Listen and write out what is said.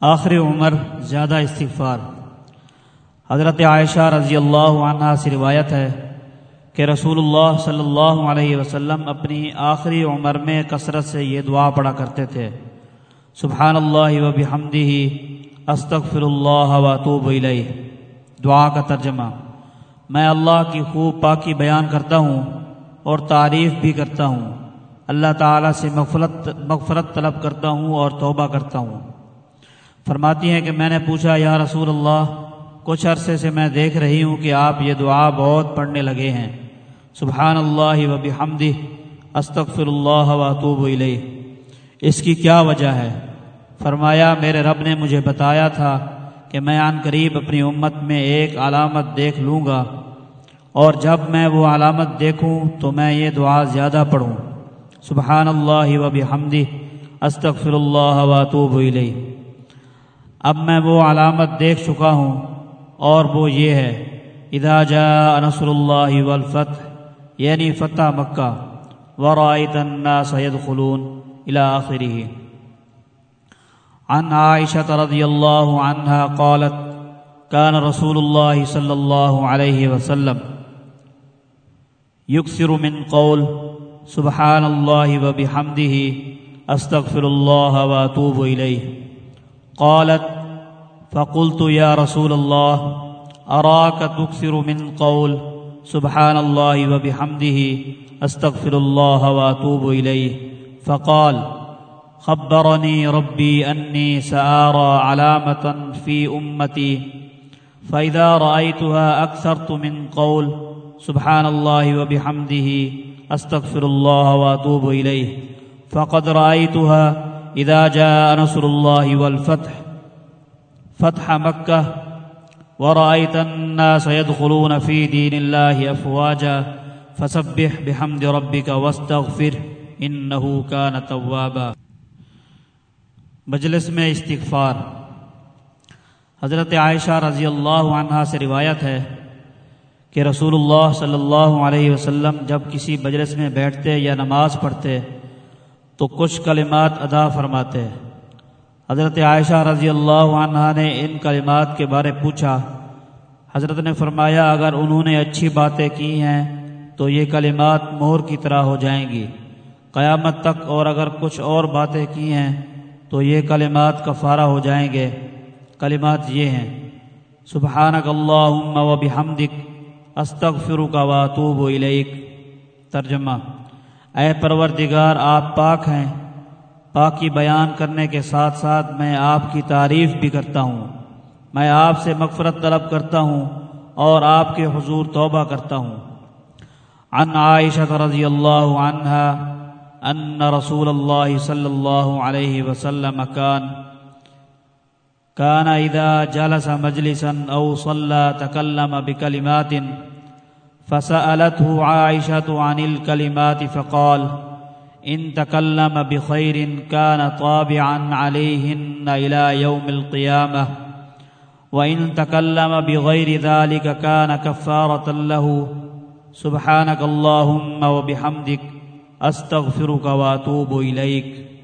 آخر عمر زیادہ استغفار۔ حضرت عائشہ رضی اللہ عنہ سے روایت ہے کہ رسول اللہ صلی اللہ علیہ وسلم اپنی آخری عمر میں کثرت سے یہ دعا پڑھا کرتے تھے۔ سبحان اللہ و بحمدہ استغفر اللہ و توب دعا کا ترجمہ۔ میں اللہ کی خوب پاکی بیان کرتا ہوں اور تعریف بھی کرتا ہوں۔ اللہ تعالیٰ سے مغفرت مغفرت طلب کرتا ہوں اور توبہ کرتا ہوں۔ فرماتی ہیں کہ میں نے پوچھا، یا رسول اللہ، کچھ عرصے سے میں دیکھ رہی ہوں کہ آپ یہ دعا بہت پڑھنے لگے ہیں۔ سبحان اللہ و بحمدہ، استغفر اللہ و توب الیہ۔ اس کی کیا وجہ ہے؟ فرمایا، میرے رب نے مجھے بتایا تھا کہ میں عن قریب اپنی امت میں ایک علامت دیکھ لوں گا۔ اور جب میں وہ علامت دیکھوں تو میں یہ دعا زیادہ پڑھوں۔ سبحان اللہ و بحمدہ، استغفر اللہ و توب الیہ۔ اب میں وہ علامت دیکھ چکا ہوں اور وہ یہ ہے، اذا جاء نصر اللہ والفتح یعنی فتح مکہ ورائت الناس يدخلون الى آخره عن عائشة رضي الله عنها قالت كان رسول الله صلى الله عليه وسلم يكثر من قول، سبحان الله وبحمده استغفر الله واتوب اليه قالت فقلت يا رسول الله أراك تكثر من قول سبحان الله وبحمده أستغفر الله وأتوب إليه. فقال خبرني ربي أني سآرى علامة في أمتي فإذا رأيتها أكثرت من قول سبحان الله وبحمده أستغفر الله وأتوب إليه. فقد رأيتها اذا جاء نصر الله والفتح، فتح مكه ورايت الناس يدخلون في دين الله افواجا فسبح بحمد ربك واستغفر انه كان توابا. مجلس میں استغفار۔ حضرت عائشہ رضی اللہ عنہا سے روایت ہے کہ رسول اللہ صلی اللہ علیہ وسلم جب کسی مجلس میں بیٹھتے یا نماز پڑھتے تو کچھ کلمات ادا فرماتے حضرت عائشہ رضی اللہ عنہ نے ان کلمات کے بارے پوچھا۔ حضرت نے فرمایا، اگر انہوں نے اچھی باتیں کی ہیں تو یہ کلمات مہر کی طرح ہو جائیں گی۔ قیامت تک اور اگر کچھ اور باتیں کی ہیں تو یہ کلمات کفارہ ہو جائیں گے۔ کلمات یہ ہیں۔ سبحانک اللہم و بحمدک، استغفرک و اتوب الیک۔ ترجمہ۔ اے پروردگار، آپ پاک ہیں۔ پاکی بیان کرنے کے ساتھ ساتھ میں آپ کی تعریف بھی کرتا ہوں۔ میں آپ سے مغفرت طلب کرتا ہوں اور آپ کے حضور توبہ کرتا ہوں۔ عن عائشہ رضی اللہ عنہ ان رسول الله صلى الله عليه وسلم كان كان اذا جلس مجلسا او صلى تكلم بكلمات فسألته عائشة عن الكلمات فقال إن تكلم بخير كان طابعا عليهن إلى يوم القيامة وإن تكلم بغير ذلك كان كفارة له. سبحانك اللهم وبحمدك أستغفرك وأتوب إليك.